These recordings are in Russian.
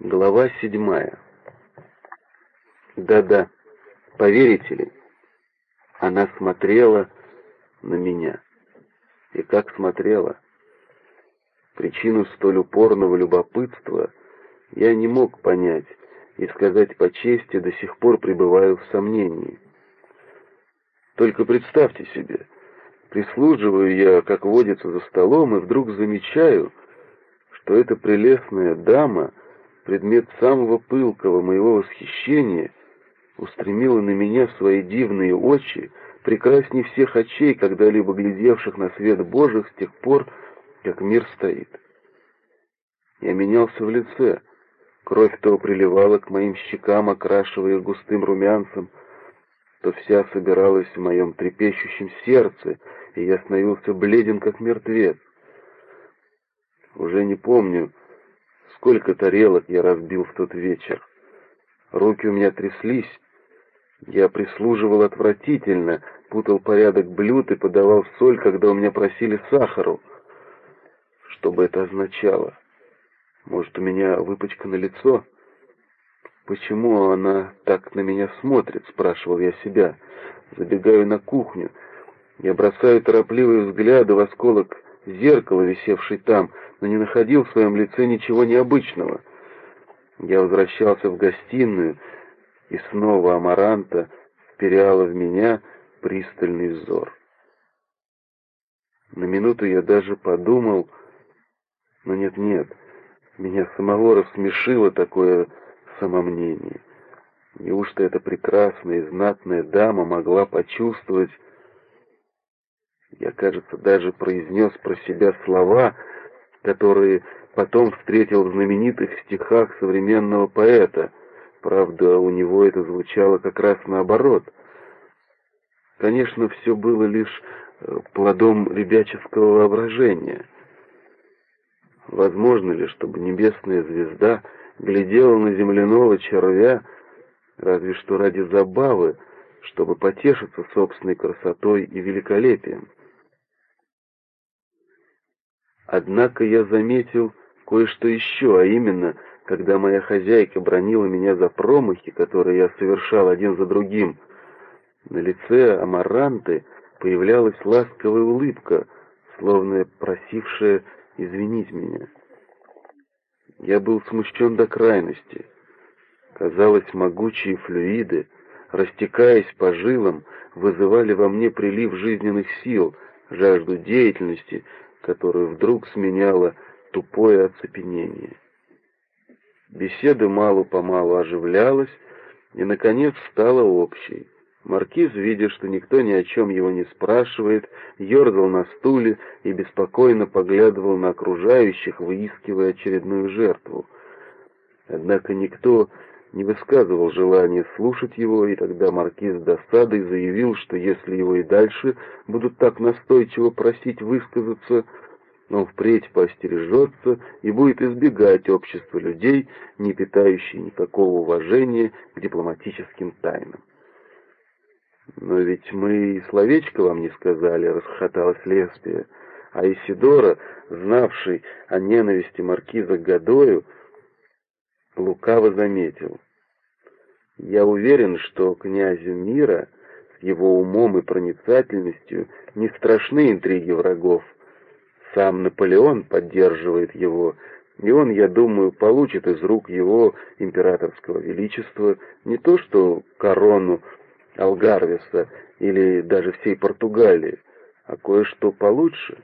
Глава седьмая. Да-да, поверите ли, она смотрела на меня. И как смотрела. Причину столь упорного любопытства я не мог понять, и сказать по чести, до сих пор пребываю в сомнении. Только представьте себе, прислуживаю я, как водится за столом, и вдруг замечаю, что эта прелестная дама — предмет самого пылкого моего восхищения, устремила на меня свои дивные очи, прекрасней всех очей, когда-либо глядевших на свет Божий с тех пор, как мир стоит. Я менялся в лице, кровь то приливала к моим щекам, окрашивая густым румянцем, то вся собиралась в моем трепещущем сердце, и я становился бледен, как мертвец. Уже не помню, Сколько тарелок я разбил в тот вечер. Руки у меня тряслись. Я прислуживал отвратительно, путал порядок блюд и подавал соль, когда у меня просили сахару. Что бы это означало? Может, у меня выпачка на лицо? Почему она так на меня смотрит, спрашивал я себя. Забегаю на кухню. Я бросаю торопливые взгляды в осколок зеркала, висевший там, но не находил в своем лице ничего необычного. Я возвращался в гостиную, и снова Амаранта вперяла в меня пристальный взор. На минуту я даже подумал, но нет-нет, меня самого рассмешило такое самомнение. Неужто эта прекрасная и знатная дама могла почувствовать... Я, кажется, даже произнес про себя слова — которые потом встретил в знаменитых стихах современного поэта. Правда, у него это звучало как раз наоборот. Конечно, все было лишь э, плодом ребяческого воображения. Возможно ли, чтобы небесная звезда глядела на земляного червя, разве что ради забавы, чтобы потешиться собственной красотой и великолепием? Однако я заметил кое-что еще, а именно, когда моя хозяйка бронила меня за промахи, которые я совершал один за другим, на лице Амаранты появлялась ласковая улыбка, словно просившая извинить меня. Я был смущен до крайности. Казалось, могучие флюиды, растекаясь по жилам, вызывали во мне прилив жизненных сил, жажду деятельности, которую вдруг сменяло тупое оцепенение. Беседа мало-помалу оживлялась и, наконец, стала общей. Маркиз, видя, что никто ни о чем его не спрашивает, ерзал на стуле и беспокойно поглядывал на окружающих, выискивая очередную жертву. Однако никто не высказывал желания слушать его, и тогда маркиз с досадой заявил, что если его и дальше будут так настойчиво просить высказаться, он впредь поостережется и будет избегать общества людей, не питающих никакого уважения к дипломатическим тайнам. «Но ведь мы и словечко вам не сказали», — расхохоталась Леспия, а Исидора, знавший о ненависти маркиза к Гадою, лукаво заметил. «Я уверен, что князю мира с его умом и проницательностью не страшны интриги врагов. Сам Наполеон поддерживает его, и он, я думаю, получит из рук его императорского величества не то что корону Алгарвеса или даже всей Португалии, а кое-что получше.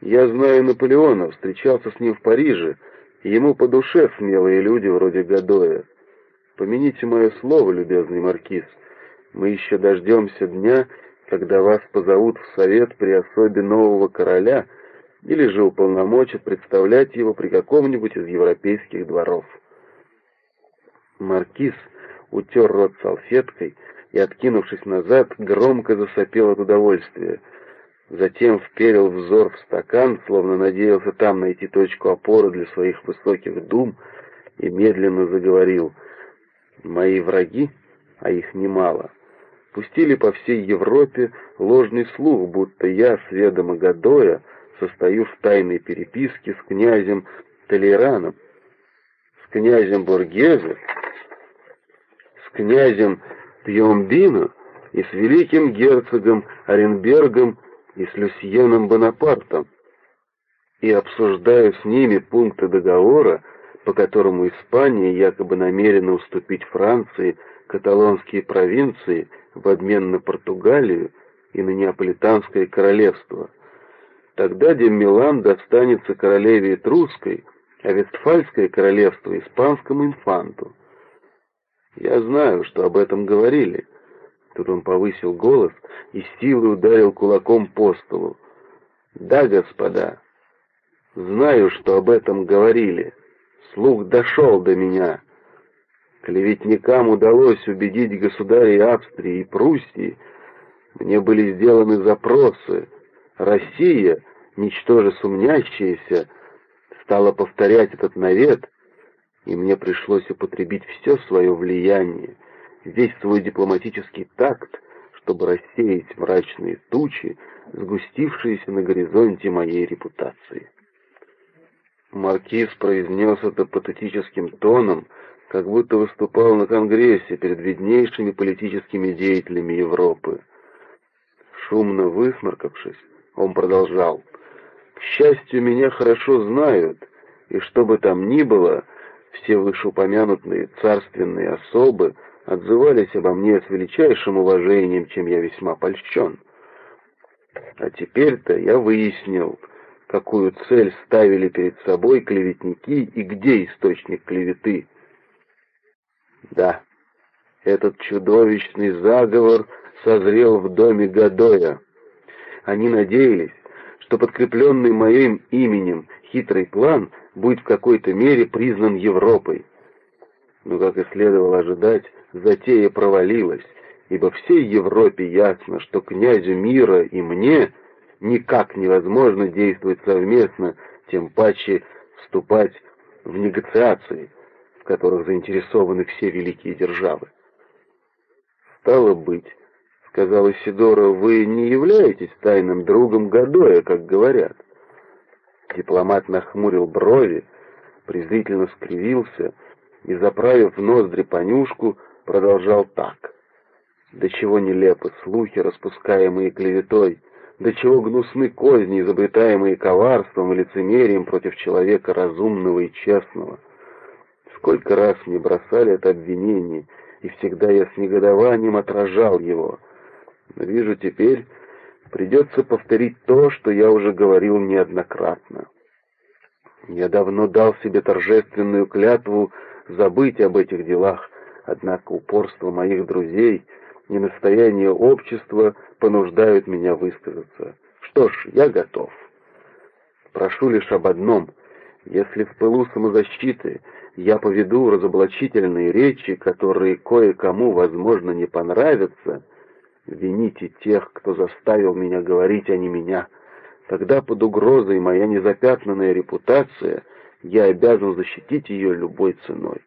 Я знаю Наполеона, встречался с ним в Париже, Ему по душе смелые люди вроде Гадоя. Помяните мое слово, любезный маркиз, мы еще дождемся дня, когда вас позовут в совет при особе нового короля или же уполномочат представлять его при каком-нибудь из европейских дворов. Маркиз утер рот салфеткой и, откинувшись назад, громко засопел от удовольствия — затем вперил взор в стакан, словно надеялся там найти точку опоры для своих высоких дум, и медленно заговорил. «Мои враги, а их немало, пустили по всей Европе ложный слух, будто я, с ведома Гадоя, состою в тайной переписке с князем Толераном, с князем Бургезе, с князем Пьомбино и с великим герцогом Оренбергом и с Люсьеном Бонапартом, и обсуждаю с ними пункты договора, по которому Испания якобы намерена уступить Франции каталонские провинции в обмен на Португалию и на Неаполитанское королевство. Тогда Деммилан достанется королеве Этрусской, а Вестфальское королевство — испанскому инфанту. Я знаю, что об этом говорили. Тут он повысил голос и силой ударил кулаком по столу. Да, господа, знаю, что об этом говорили. Слух дошел до меня. Клеветникам удалось убедить государей Австрии и Пруссии. Мне были сделаны запросы. Россия, ничтоже сумнящаяся, стала повторять этот навет, и мне пришлось употребить все свое влияние, свой дипломатический такт, чтобы рассеять мрачные тучи, сгустившиеся на горизонте моей репутации. Маркиз произнес это патетическим тоном, как будто выступал на Конгрессе перед виднейшими политическими деятелями Европы. Шумно высморкавшись, он продолжал. «К счастью, меня хорошо знают, и что бы там ни было, все вышеупомянутые царственные особы отзывались обо мне с величайшим уважением, чем я весьма польщен. А теперь-то я выяснил, какую цель ставили перед собой клеветники и где источник клеветы. Да, этот чудовищный заговор созрел в доме Гадоя. Они надеялись, что подкрепленный моим именем хитрый план будет в какой-то мере признан Европой. Но, как и следовало ожидать, затея провалилась, ибо всей Европе ясно, что князю мира и мне — никак невозможно действовать совместно, тем паче вступать в негациации, в которых заинтересованы все великие державы. «Стало быть», — сказал Исидора, — «вы не являетесь тайным другом Гадоя, как говорят». Дипломат нахмурил брови, презрительно скривился и, заправив в ноздри понюшку, продолжал так. До чего нелепы слухи, распускаемые клеветой, до чего гнусны козни, изобретаемые коварством и лицемерием против человека разумного и честного. Сколько раз мне бросали это обвинение, и всегда я с негодованием отражал его. Но вижу теперь, придется повторить то, что я уже говорил неоднократно. Я давно дал себе торжественную клятву забыть об этих делах, однако упорство моих друзей — и настояние общества понуждают меня высказаться. Что ж, я готов. Прошу лишь об одном. Если в пылу самозащиты я поведу разоблачительные речи, которые кое-кому, возможно, не понравятся, вините тех, кто заставил меня говорить, а не меня. Тогда под угрозой моя незапятнанная репутация, я обязан защитить ее любой ценой.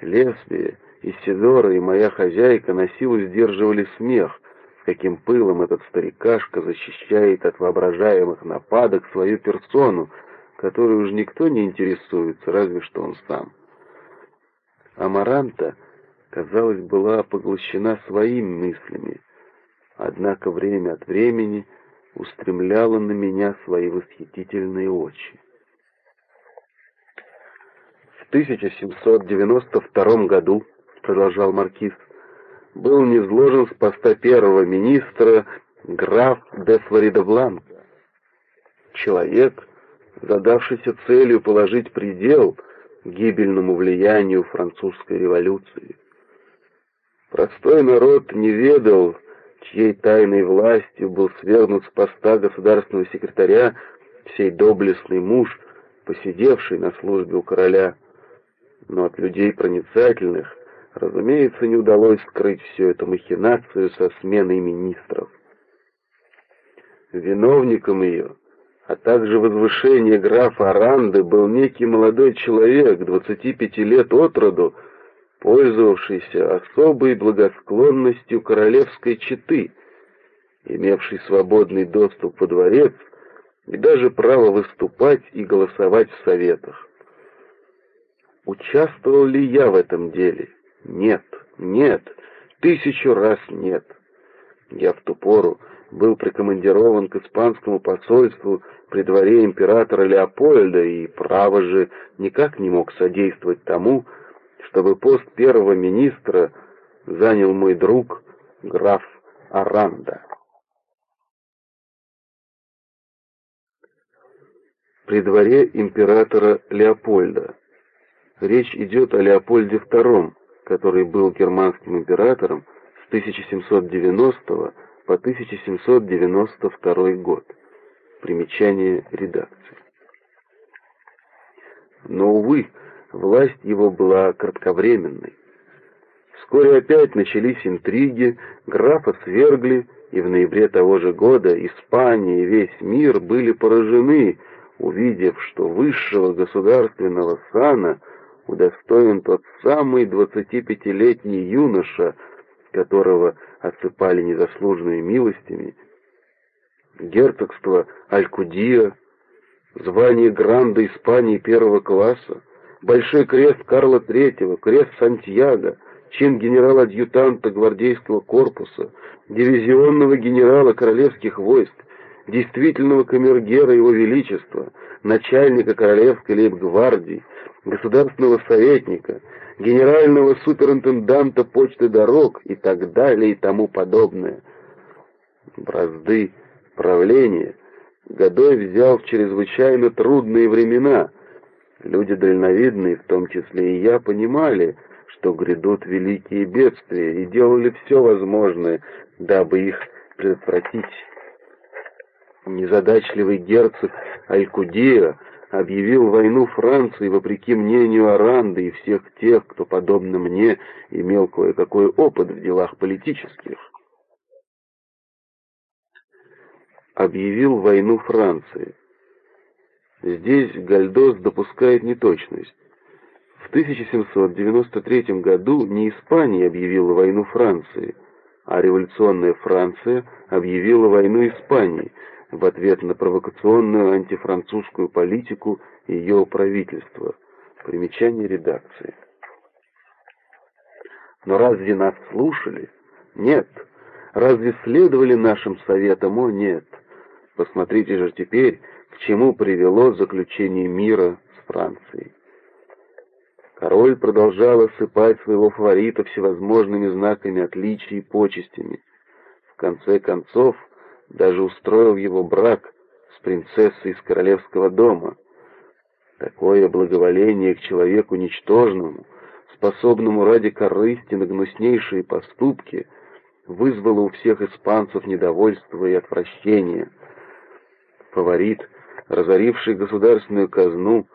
Лезвие Исидора и моя хозяйка на силу сдерживали смех, с каким пылом этот старикашка защищает от воображаемых нападок свою персону, которой уж никто не интересуется, разве что он сам. Амаранта, казалось, была поглощена своими мыслями, однако время от времени устремляла на меня свои восхитительные очи. В 1792 году продолжал маркиз, был низложен с поста первого министра граф де Флорида Человек, задавшийся целью положить предел гибельному влиянию французской революции. Простой народ не ведал, чьей тайной властью был свергнут с поста государственного секретаря сей доблестный муж, посидевший на службе у короля. Но от людей проницательных Разумеется, не удалось скрыть всю эту махинацию со сменой министров. Виновником ее, а также возвышение графа Аранды был некий молодой человек, 25 лет от роду, пользовавшийся особой благосклонностью королевской четы, имевший свободный доступ во дворец и даже право выступать и голосовать в советах. Участвовал ли я в этом деле? Нет, нет, тысячу раз нет. Я в ту пору был прикомандирован к испанскому посольству при дворе императора Леопольда и, право же, никак не мог содействовать тому, чтобы пост первого министра занял мой друг граф Аранда. При дворе императора Леопольда. Речь идет о Леопольде II, который был германским императором с 1790 по 1792 год. Примечание редакции. Но, увы, власть его была кратковременной. Вскоре опять начались интриги, графа свергли, и в ноябре того же года Испания и весь мир были поражены, увидев, что высшего государственного сана удостоен тот самый двадцатипятилетний юноша, которого осыпали незаслуженными милостями, герцогство Алькудия, звание Гранда Испании первого класса, большой крест Карла III, крест Сантьяго, чин генерала-адъютанта гвардейского корпуса, дивизионного генерала королевских войск, действительного камергера его величества, начальника королевской лейб-гвардии, государственного советника, генерального суперинтенданта почты дорог и так далее и тому подобное. Бразды правления Годой взял в чрезвычайно трудные времена. Люди дальновидные, в том числе и я, понимали, что грядут великие бедствия, и делали все возможное, дабы их предотвратить. Незадачливый герцог Алькудия объявил войну Франции вопреки мнению Аранды и всех тех, кто, подобно мне, имел кое-какой опыт в делах политических. Объявил войну Франции. Здесь Гальдос допускает неточность. В 1793 году не Испания объявила войну Франции, а революционная Франция объявила войну Испании – в ответ на провокационную антифранцузскую политику ее правительства. Примечание редакции. Но разве нас слушали? Нет. Разве следовали нашим советам? О, нет. Посмотрите же теперь, к чему привело заключение мира с Францией. Король продолжал осыпать своего фаворита всевозможными знаками отличий и почестями. В конце концов, даже устроил его брак с принцессой из королевского дома. Такое благоволение к человеку ничтожному, способному ради корысти на гнуснейшие поступки, вызвало у всех испанцев недовольство и отвращение. Фаворит, разоривший государственную казну,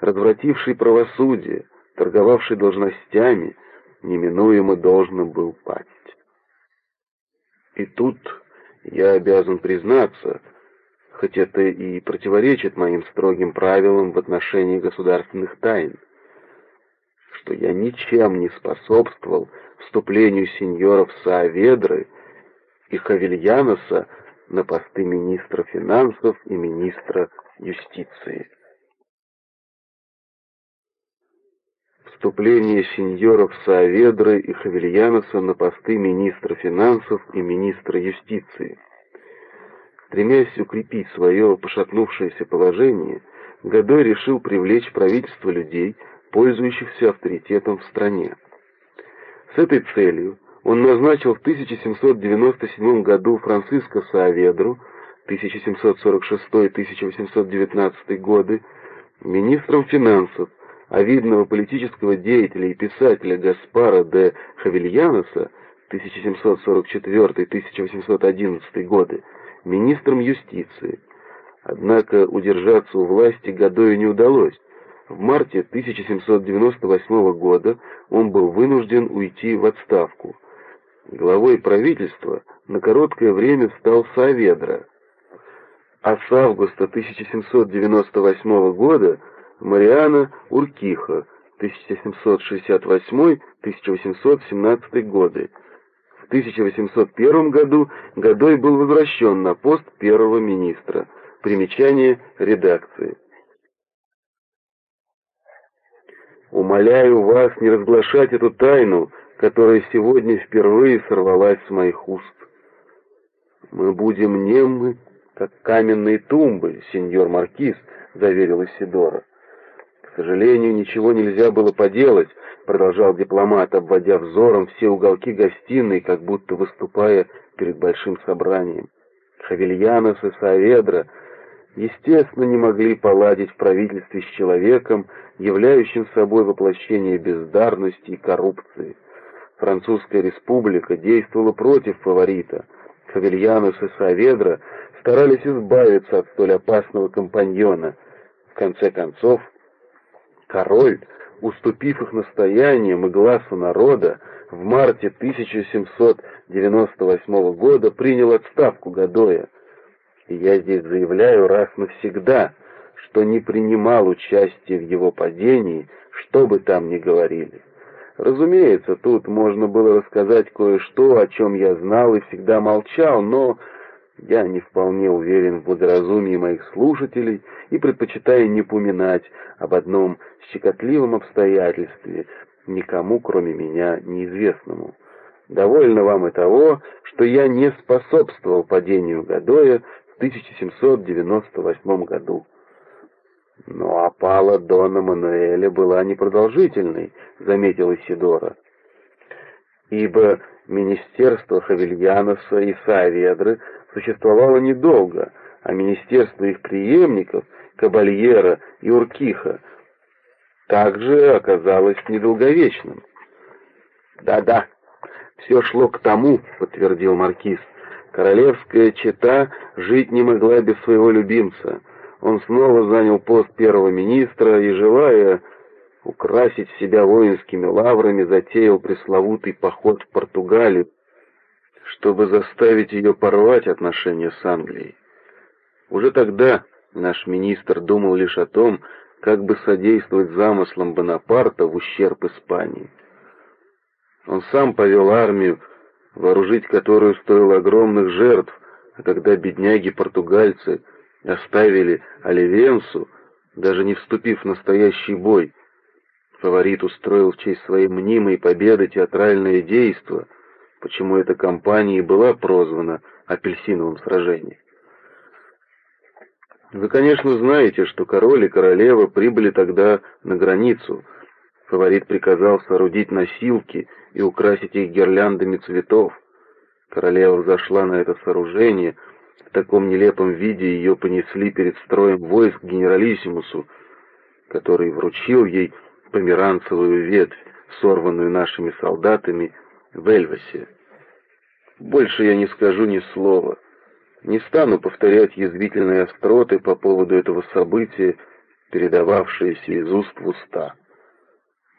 развративший правосудие, торговавший должностями, неминуемо должен был пасть. И тут я обязан признаться, хоть это и противоречит моим строгим правилам в отношении государственных тайн, что я ничем не способствовал вступлению сеньоров Сааведры и Хавильяноса на посты министра финансов и министра юстиции. Вступление сеньоров Сааведры и Хавильяноса на посты министра финансов и министра юстиции. Стремясь укрепить свое пошатнувшееся положение, Годой решил привлечь правительство людей, пользующихся авторитетом в стране. С этой целью он назначил в 1797 году Франциско Сааведру 1746-1819 годы министром финансов, а видного политического деятеля и писателя Гаспара де Хавильяноса 1744-1811 годы министром юстиции. Однако удержаться у власти Гадою не удалось. В марте 1798 года он был вынужден уйти в отставку. Главой правительства на короткое время стал Саведра, а с августа 1798 года Мариана Уркиха, 1768-1817 годы. В 1801 году Годой был возвращен на пост первого министра. Примечание редакции. Умоляю вас не разглашать эту тайну, которая сегодня впервые сорвалась с моих уст. Мы будем немы, как каменные тумбы, сеньор Маркиз, заверил Исидора. К сожалению, ничего нельзя было поделать, продолжал дипломат, обводя взором все уголки гостиной, как будто выступая перед большим собранием. Хавильянос и Саведра, естественно, не могли поладить в правительстве с человеком, являющим собой воплощение бездарности и коррупции. Французская республика действовала против фаворита. Хавильянос и Саведра старались избавиться от столь опасного компаньона. В конце концов, король, уступив их настояниям и глазу народа, в марте 1798 года принял отставку Гадоя. И я здесь заявляю раз навсегда, что не принимал участия в его падении, что бы там ни говорили. Разумеется, тут можно было рассказать кое-что, о чем я знал и всегда молчал, но я не вполне уверен в благоразумии моих слушателей и предпочитаю не поминать об одном щекотливом обстоятельстве, никому, кроме меня, неизвестному. Довольно вам и того, что я не способствовал падению Гадоя в 1798 году. Но опала Дона Мануэля была непродолжительной, заметил Исидора. Ибо министерство Хавильяноса и Саведры существовало недолго, а министерство их преемников, Кабальера и Уркиха, также оказалось недолговечным. «Да-да, все шло к тому», — подтвердил Маркиз. «Королевская чета жить не могла без своего любимца. Он снова занял пост первого министра и, желая украсить себя воинскими лаврами, затеял пресловутый поход в Португалию, чтобы заставить ее порвать отношения с Англией. Уже тогда наш министр думал лишь о том, как бы содействовать замыслам Бонапарта в ущерб Испании. Он сам повел армию, вооружить которую стоило огромных жертв, а когда бедняги-португальцы оставили Оливенсу, даже не вступив в настоящий бой, фаворит устроил в честь своей мнимой победы театральное действо, почему эта кампания была прозвана «Апельсиновым сражением». Вы, конечно, знаете, что король и королева прибыли тогда на границу. Фаворит приказал соорудить носилки и украсить их гирляндами цветов. Королева взошла на это сооружение. В таком нелепом виде ее понесли перед строем войск генералиссимусу, который вручил ей померанцевую ветвь, сорванную нашими солдатами в Эльвасе. Больше я не скажу ни слова. Не стану повторять язвительные остроты по поводу этого события, передававшиеся из уст в уста.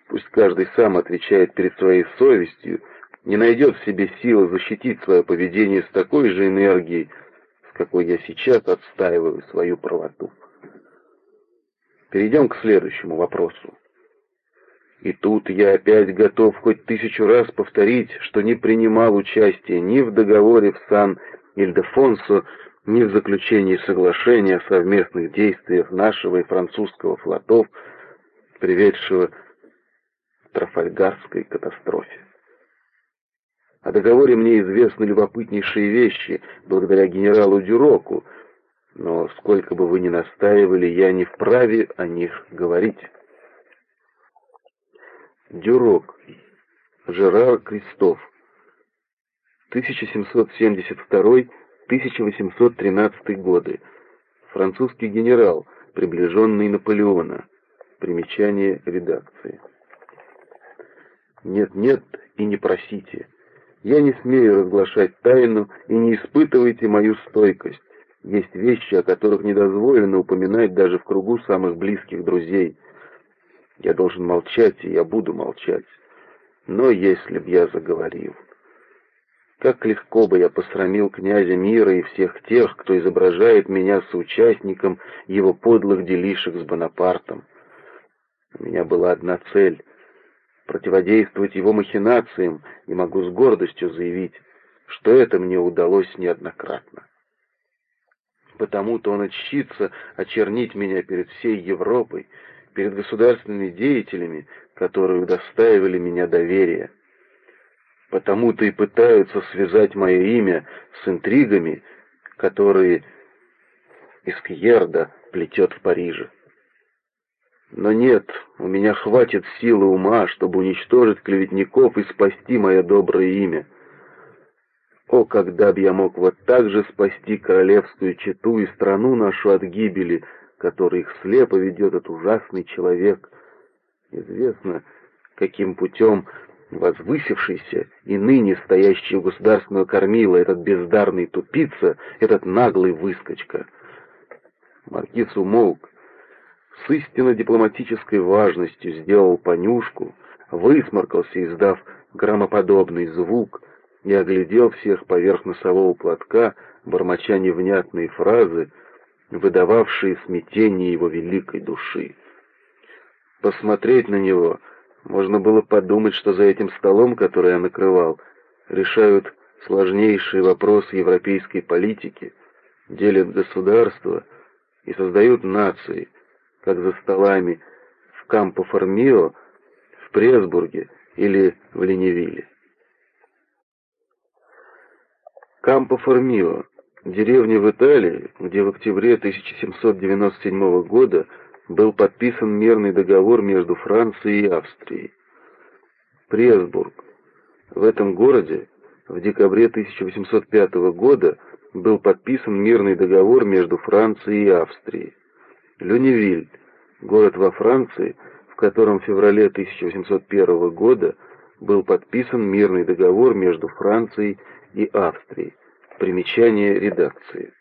Пусть каждый сам отвечает перед своей совестью, не найдет в себе силы защитить свое поведение с такой же энергией, с какой я сейчас отстаиваю свою правоту. Перейдем к следующему вопросу. И тут я опять готов хоть тысячу раз повторить, что не принимал участия ни в договоре в Сан Ильдефонсо ни в заключении соглашения о совместных действиях нашего и французского флотов, приведшего к Трафальгарской катастрофе. О договоре мне известны любопытнейшие вещи, благодаря генералу Дюроку, но сколько бы вы ни настаивали, я не вправе о них говорить. Дюрок, Жерар Кристоф, 1772-1813 годы. Французский генерал, приближенный Наполеона. Примечание редакции. Нет-нет и не просите. Я не смею разглашать тайну и не испытывайте мою стойкость. Есть вещи, о которых не дозволено упоминать даже в кругу самых близких друзей. Я должен молчать, и я буду молчать. Но если б я заговорил... Как легко бы я посрамил князя мира и всех тех, кто изображает меня соучастником его подлых делишек с Бонапартом. У меня была одна цель — противодействовать его махинациям, и могу с гордостью заявить, что это мне удалось неоднократно. Потому-то он отщится очернить меня перед всей Европой, перед государственными деятелями, которые удостаивали меня доверия. Потому-то и пытаются связать мое имя с интригами, которые Искьерда плетет в Париже. Но нет, у меня хватит силы ума, чтобы уничтожить клеветников и спасти мое доброе имя. О, когда б я мог вот так же спасти королевскую чету и страну нашу от гибели, который их слепо ведет этот ужасный человек. Известно, каким путем возвысившийся и ныне стоящий у государственного кормила этот бездарный тупица, этот наглый выскочка. Маркиз умолк, с истинно дипломатической важностью сделал понюшку, высморкался, издав громоподобный звук, и оглядел всех поверх носового платка, бормоча невнятные фразы, выдававшие смятение его великой души. Посмотреть на него можно было подумать, что за этим столом, который я накрывал, решают сложнейшие вопросы европейской политики, делят государства и создают нации, как за столами в Кампо-Формио, в Пресбурге или в Ленивиле. Кампо-Формио – деревня в Италии, где в октябре 1797 года был подписан мирный договор между Францией и Австрией. Пресбург. В этом городе в декабре 1805 года был подписан мирный договор между Францией и Австрией. Люневиль, город во Франции, в котором в феврале 1801 года был подписан мирный договор между Францией и Австрией. Примечание редакции.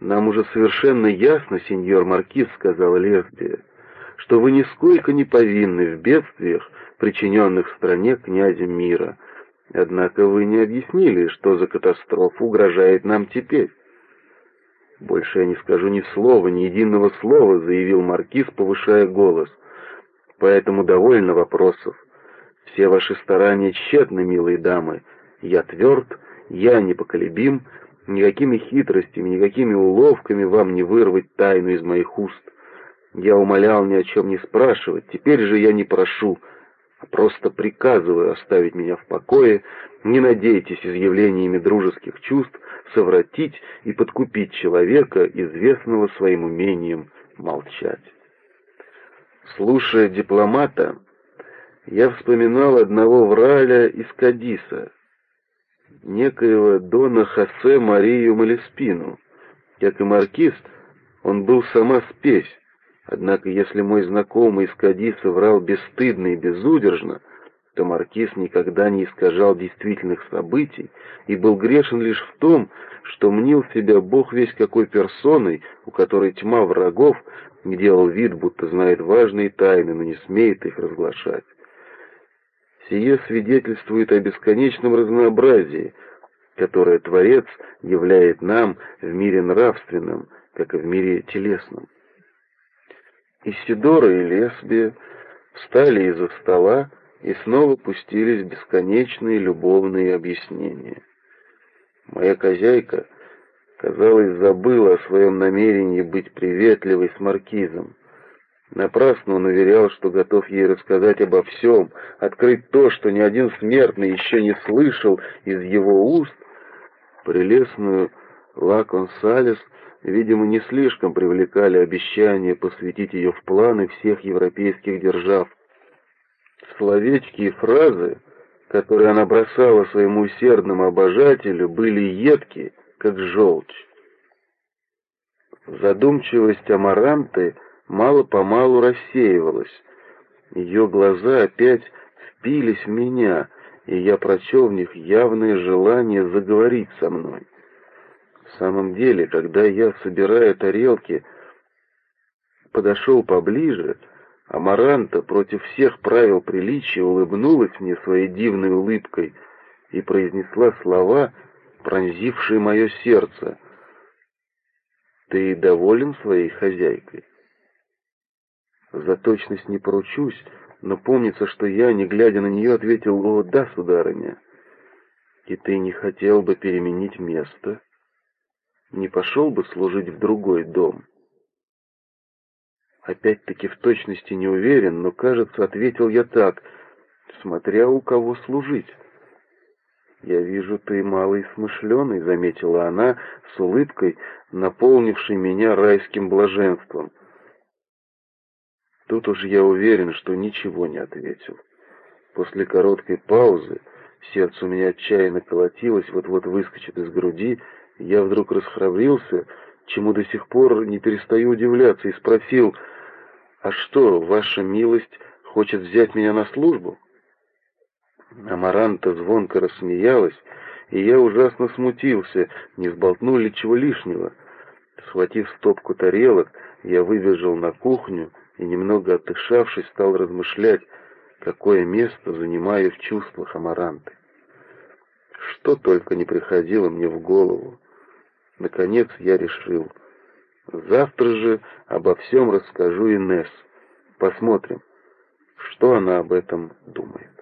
«Нам уже совершенно ясно, сеньор Маркиз, — сказал Лесбия, — что вы нисколько не повинны в бедствиях, причиненных стране князем мира. Однако вы не объяснили, что за катастрофа угрожает нам теперь». «Больше я не скажу ни слова, ни единого слова», — заявил Маркиз, повышая голос. «Поэтому довольно вопросов. Все ваши старания тщетны, милые дамы. Я тверд, я непоколебим, никакими хитростями, никакими уловками вам не вырвать тайну из моих уст. Я умолял ни о чем не спрашивать, теперь же я не прошу, а просто приказываю оставить меня в покое, не надейтесь изъявлениями дружеских чувств совратить и подкупить человека, известного своим умением молчать. Слушая дипломата, я вспоминал одного враля из Кадиса, некоего Дона Хосе Марию Малеспину. Как и маркиз, он был сама спесь, однако если мой знакомый из Кадиса врал бесстыдно и безудержно, то маркиз никогда не искажал действительных событий и был грешен лишь в том, что мнил себя бог весь какой персоной, у которой тьма врагов, делал вид, будто знает важные тайны, но не смеет их разглашать. Сие свидетельствует о бесконечном разнообразии, которое Творец являет нам в мире нравственном, как и в мире телесном. Исидора и Лесбия встали из-за стола и снова пустились в бесконечные любовные объяснения. Моя хозяйка, казалось, забыла о своем намерении быть приветливой с маркизом. Напрасно он уверял, что готов ей рассказать обо всем, открыть то, что ни один смертный еще не слышал из его уст. Прелестную Ла Консалес, видимо, не слишком привлекали обещания посвятить ее в планы всех европейских держав. Словечки и фразы, которые она бросала своему усердному обожателю, были едки, как желчь. Задумчивость Амаранты — мало-помалу рассеивалась. Ее глаза опять впились в меня, и я прочел в них явное желание заговорить со мной. В самом деле, когда я, собирая тарелки, подошел поближе, Амаранта против всех правил приличия улыбнулась мне своей дивной улыбкой и произнесла слова, пронзившие мое сердце. «Ты доволен своей хозяйкой?» За точность не поручусь, но помнится, что я, не глядя на нее, ответил «О, да, сударыня». «И ты не хотел бы переменить место? Не пошел бы служить в другой дом?» Опять-таки в точности не уверен, но, кажется, ответил я так, смотря у кого служить. «Я вижу, ты малый смышленый», — заметила она с улыбкой, наполнившей меня райским блаженством. Тут уж я уверен, что ничего не ответил. После короткой паузы сердце у меня отчаянно колотилось, вот-вот выскочит из груди, я вдруг расхрабрился, чему до сих пор не перестаю удивляться, и спросил, «А что, ваша милость хочет взять меня на службу?» Амаранта звонко рассмеялась, и я ужасно смутился, не сболтнул ли чего лишнего. Схватив стопку тарелок, я выбежал на кухню и, немного отдышавшись, стал размышлять, какое место занимаю в чувствах Амаранты. Что только не приходило мне в голову. Наконец я решил. Завтра же обо всем расскажу Инесс. Посмотрим, что она об этом думает.